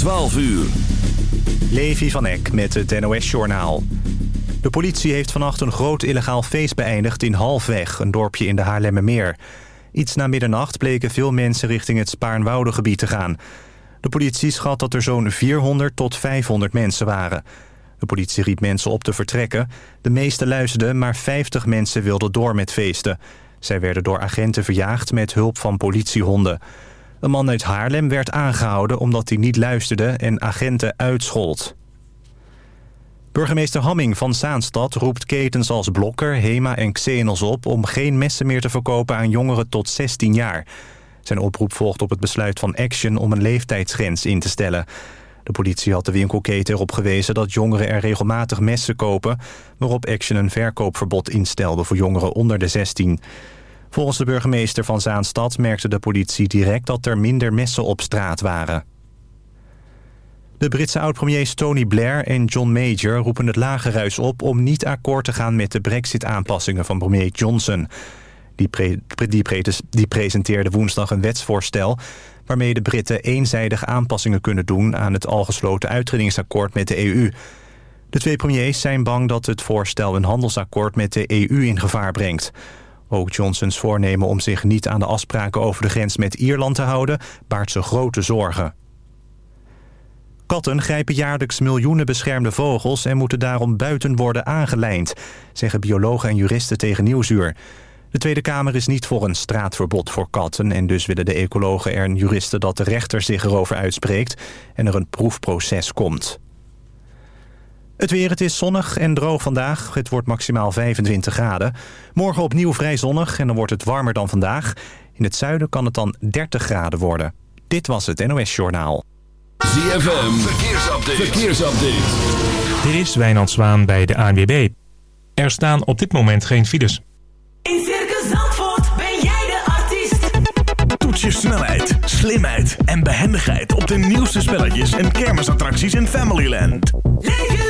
12 uur. Levi van Eck met het NOS-journaal. De politie heeft vannacht een groot illegaal feest beëindigd in Halfweg... een dorpje in de Haarlemmermeer. Iets na middernacht bleken veel mensen richting het Spaarnwoudegebied te gaan. De politie schat dat er zo'n 400 tot 500 mensen waren. De politie riep mensen op te vertrekken. De meeste luisterden, maar 50 mensen wilden door met feesten. Zij werden door agenten verjaagd met hulp van politiehonden. Een man uit Haarlem werd aangehouden omdat hij niet luisterde en agenten uitschold. Burgemeester Hamming van Zaanstad roept ketens als Blokker, Hema en Xenos op... om geen messen meer te verkopen aan jongeren tot 16 jaar. Zijn oproep volgt op het besluit van Action om een leeftijdsgrens in te stellen. De politie had de winkelketen erop gewezen dat jongeren er regelmatig messen kopen... waarop Action een verkoopverbod instelde voor jongeren onder de 16. Volgens de burgemeester van Zaanstad merkte de politie direct dat er minder messen op straat waren. De Britse oud-premiers Tony Blair en John Major roepen het lagerhuis op... om niet akkoord te gaan met de brexit-aanpassingen van premier Johnson. Die, die, die presenteerde woensdag een wetsvoorstel... waarmee de Britten eenzijdig aanpassingen kunnen doen... aan het al gesloten uittredingsakkoord met de EU. De twee premiers zijn bang dat het voorstel een handelsakkoord met de EU in gevaar brengt. Ook Johnsons voornemen om zich niet aan de afspraken over de grens met Ierland te houden... baart ze grote zorgen. Katten grijpen jaarlijks miljoenen beschermde vogels... en moeten daarom buiten worden aangelijnd... zeggen biologen en juristen tegen Nieuwsuur. De Tweede Kamer is niet voor een straatverbod voor katten... en dus willen de ecologen en juristen dat de rechter zich erover uitspreekt... en er een proefproces komt. Het weer, het is zonnig en droog vandaag. Het wordt maximaal 25 graden. Morgen opnieuw vrij zonnig en dan wordt het warmer dan vandaag. In het zuiden kan het dan 30 graden worden. Dit was het NOS Journaal. ZFM, verkeersupdate. verkeersupdate. Dit is Wijnand Zwaan bij de ANWB. Er staan op dit moment geen files. In Circus Zandvoort ben jij de artiest. Toets je snelheid, slimheid en behendigheid op de nieuwste spelletjes en kermisattracties in Familyland. Leef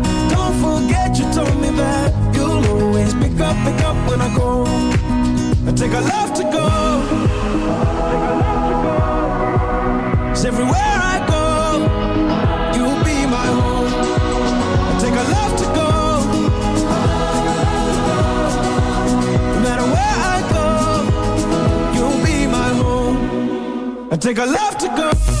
always pick up, pick up when I go. I take a love to go. It's everywhere I go, you'll be my home. I take a love to go. No matter where I go, you'll be my home. I take a love to go.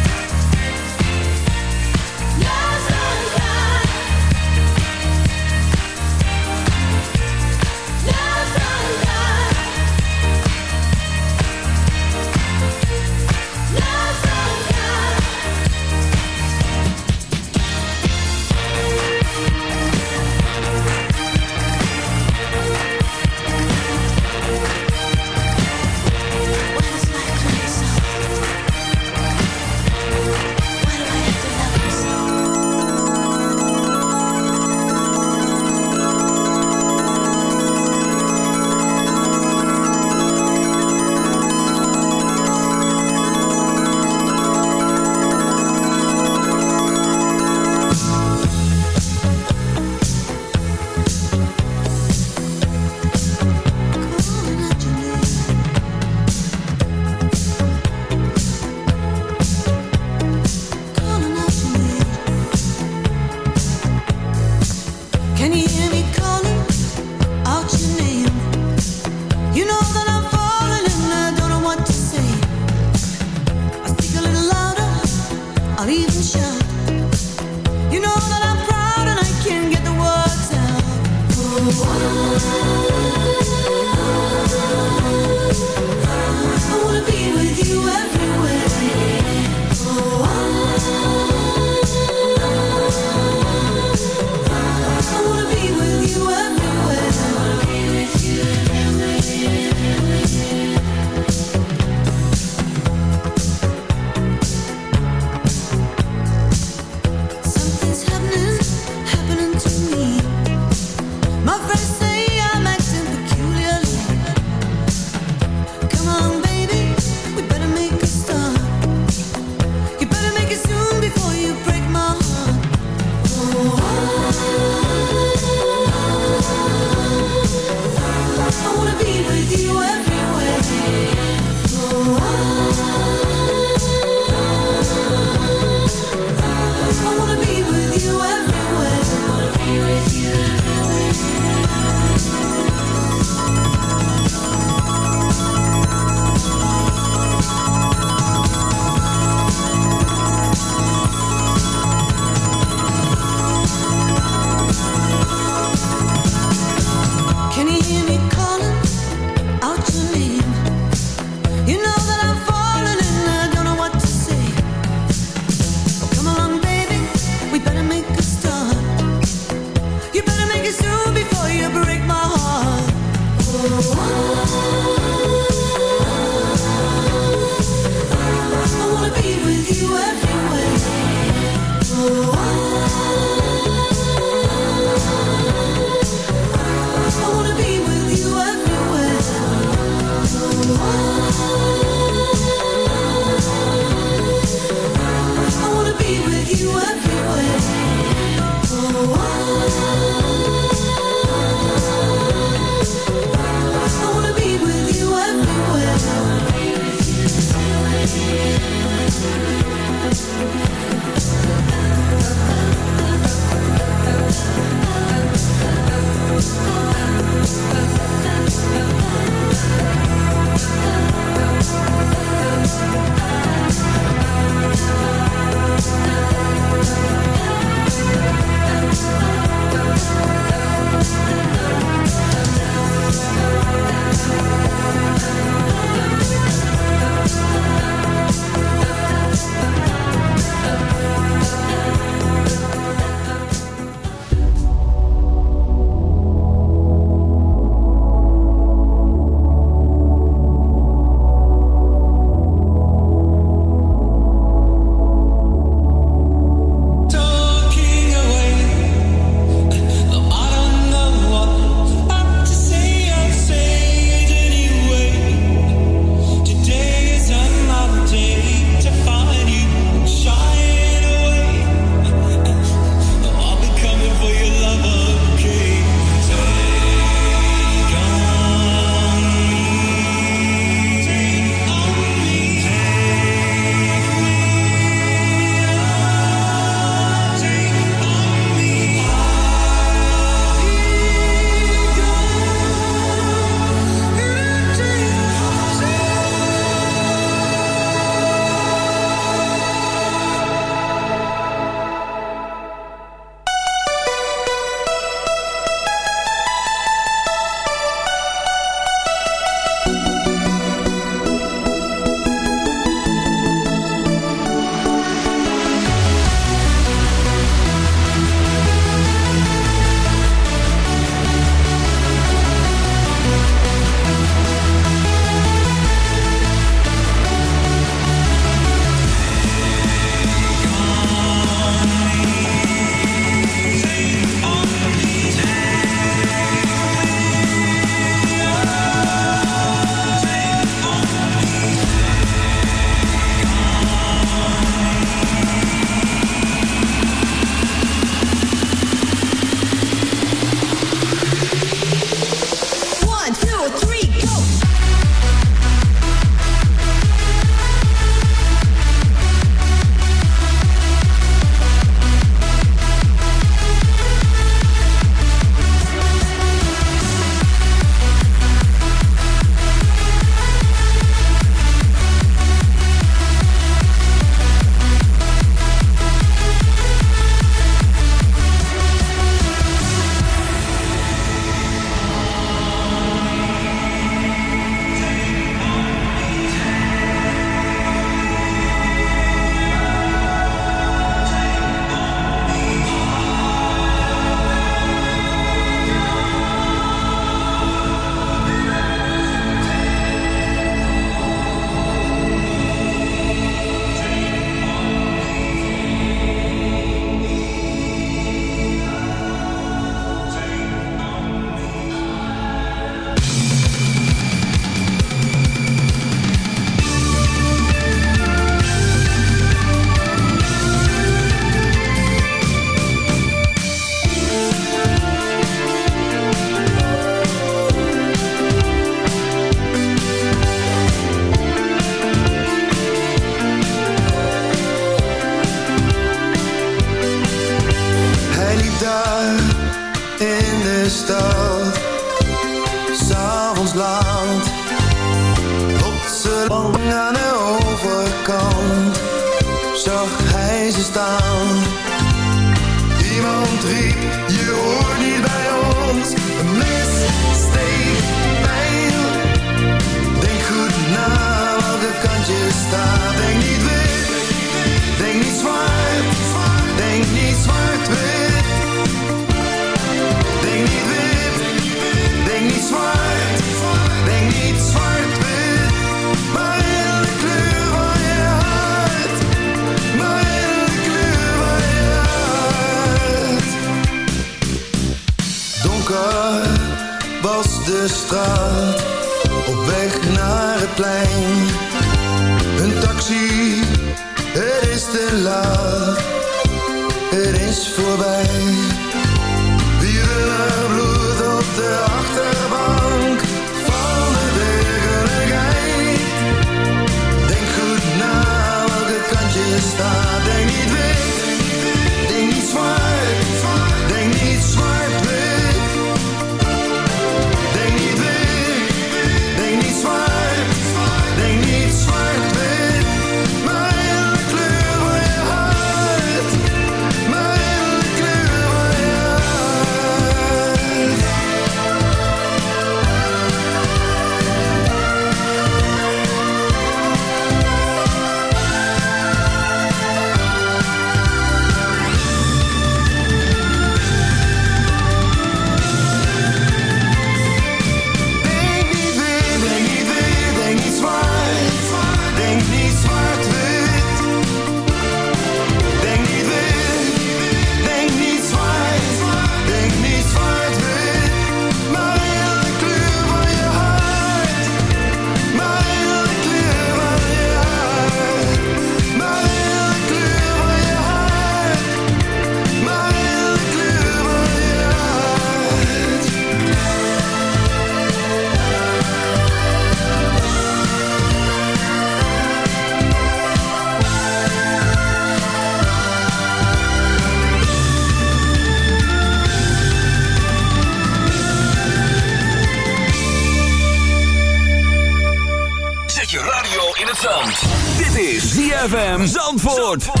Zandvoort.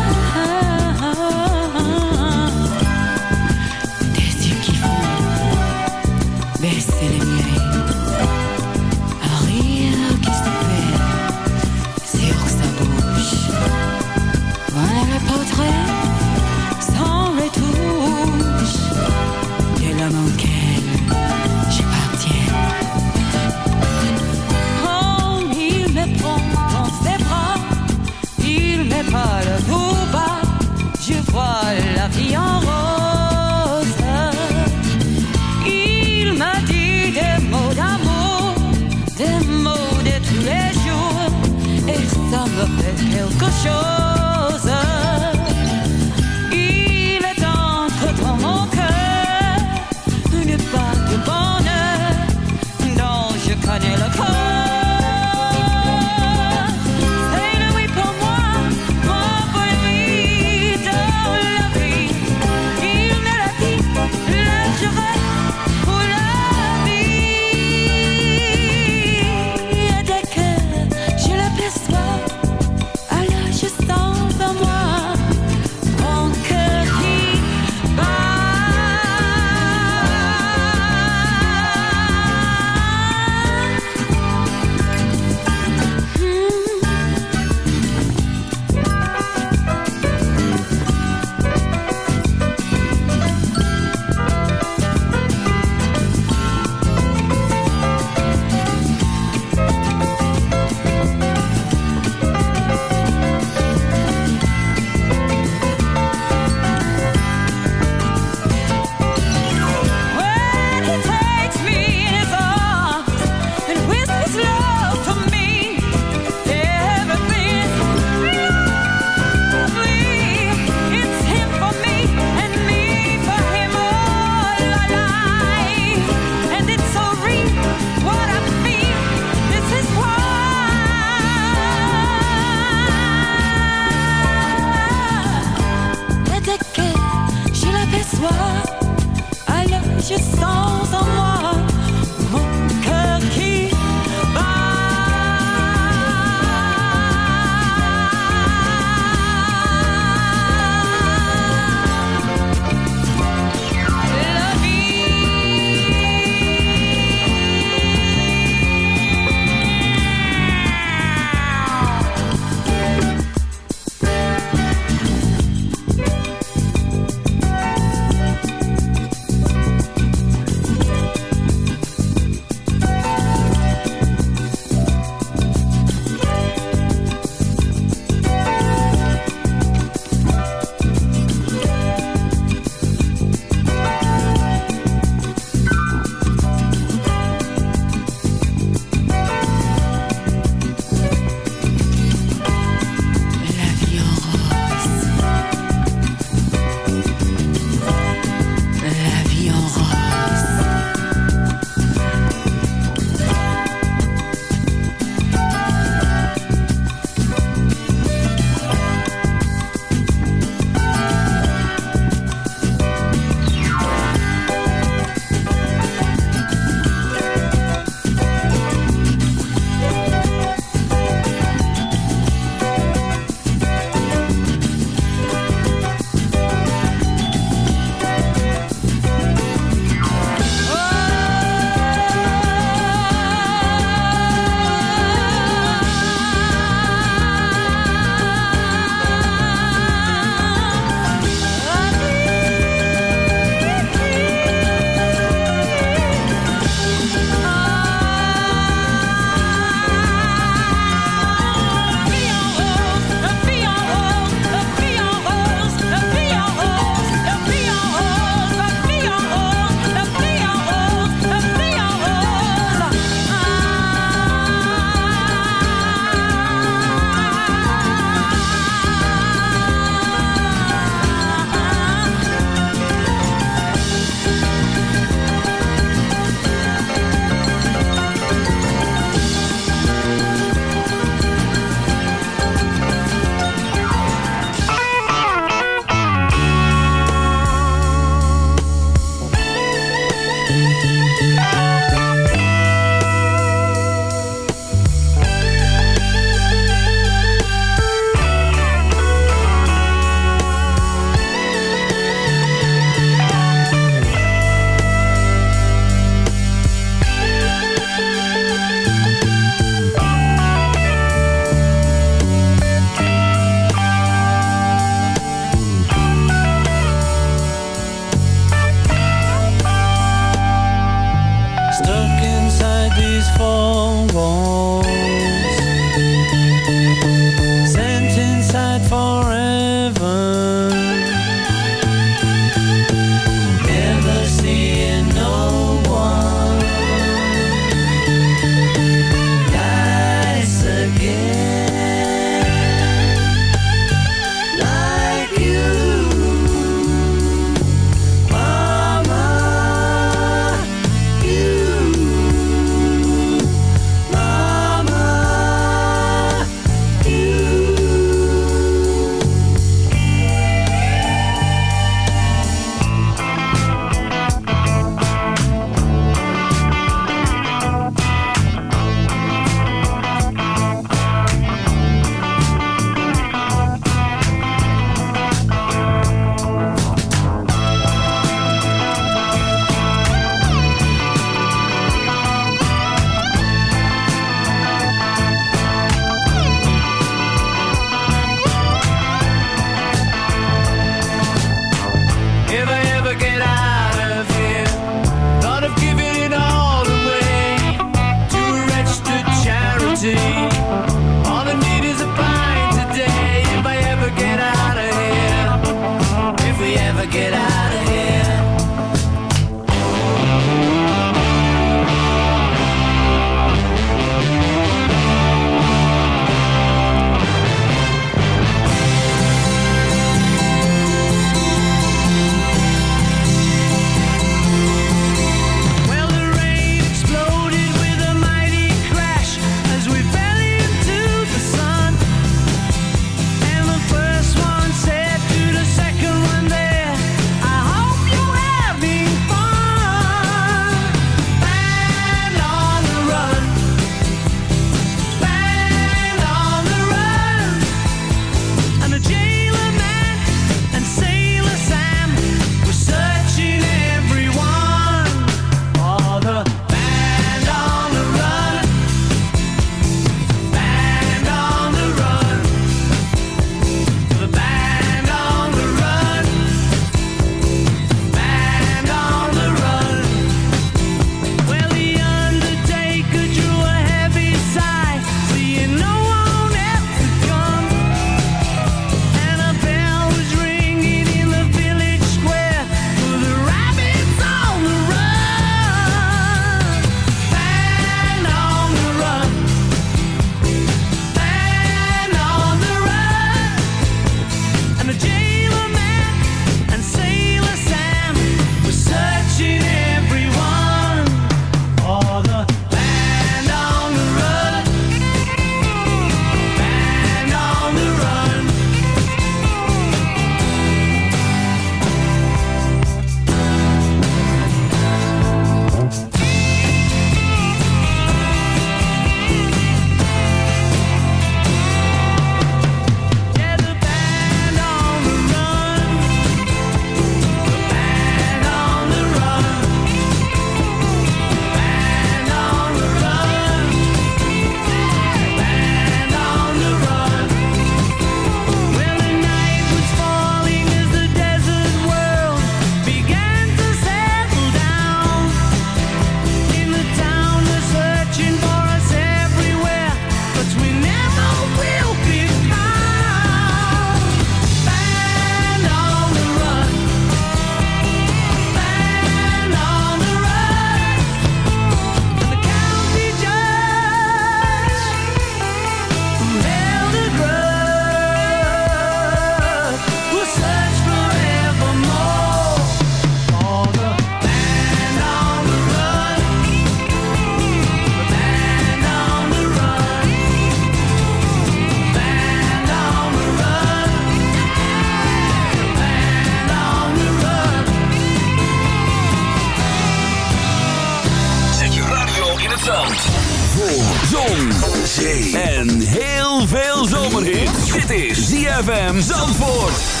ZFM Zandvoort.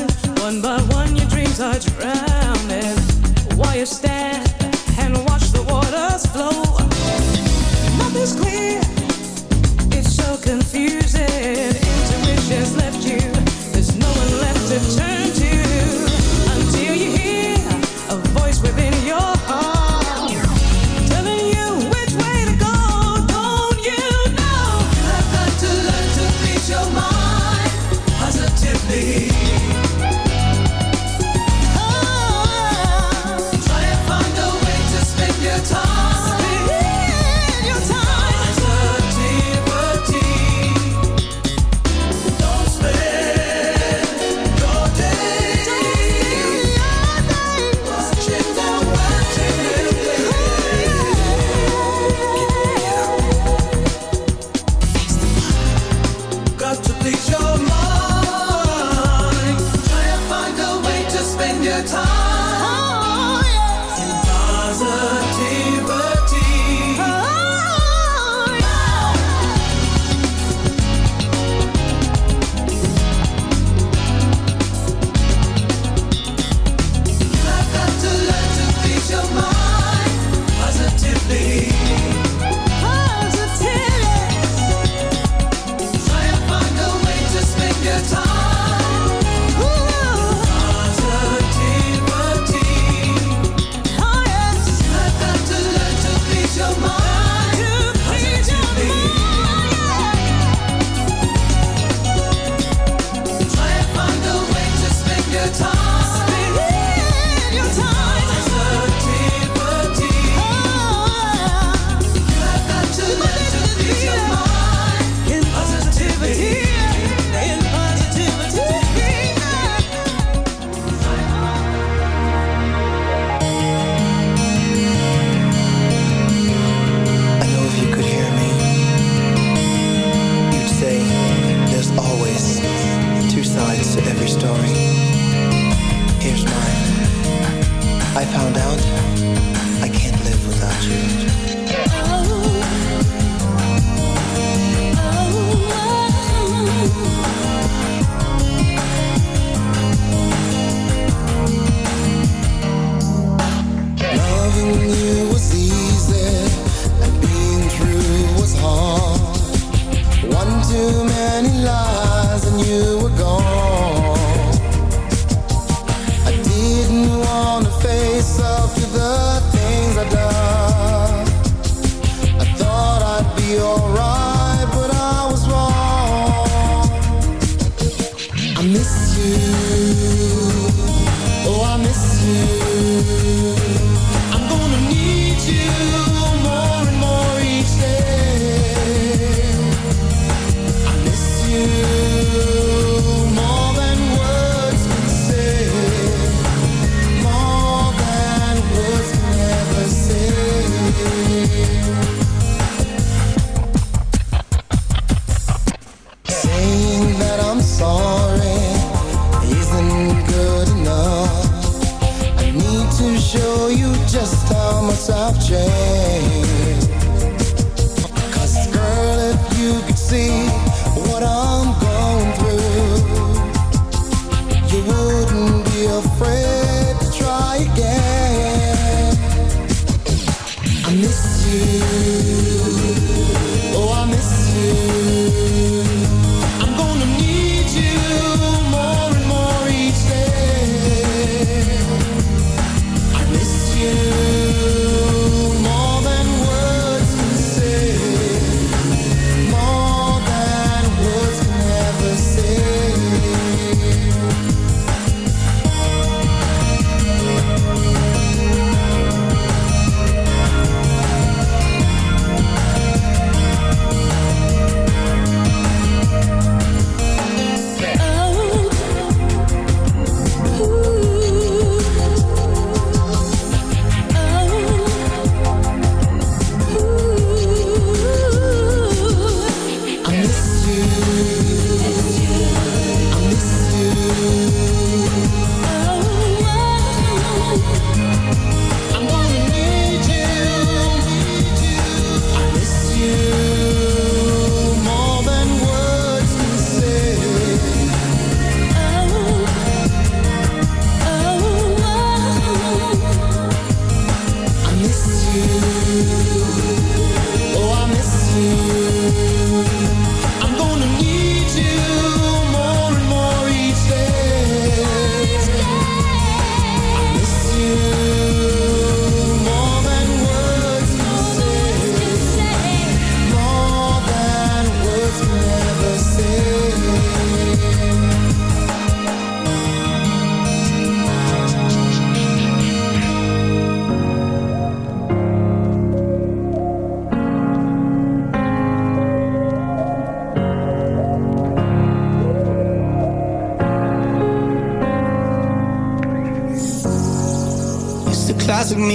Rising.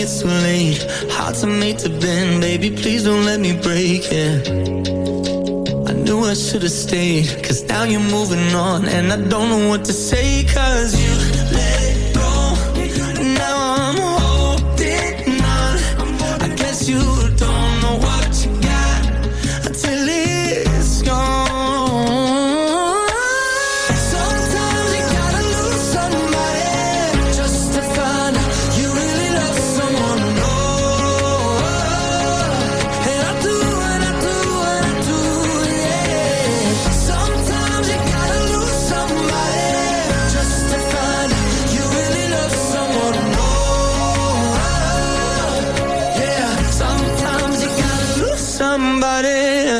it's too late. Hearts are made to bend, baby. Please don't let me break it. I knew I should have stayed, cause now you're moving on. And I don't know what to say, cause you somebody.